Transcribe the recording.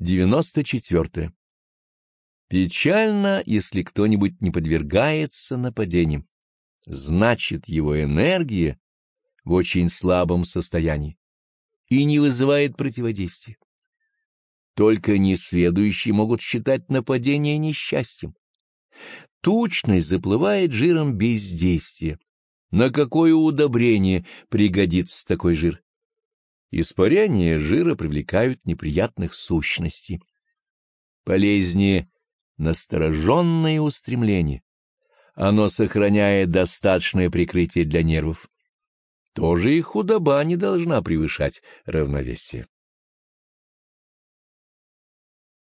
94. Печально, если кто-нибудь не подвергается нападениям. Значит, его энергия в очень слабом состоянии и не вызывает противодействия. Только несведущие могут считать нападение несчастьем. Тучность заплывает жиром бездействия. На какое удобрение пригодится такой жир? Испарения жира привлекают неприятных сущностей. Полезнее настороженное устремление. Оно сохраняет достаточное прикрытие для нервов. Тоже и худоба не должна превышать равновесие.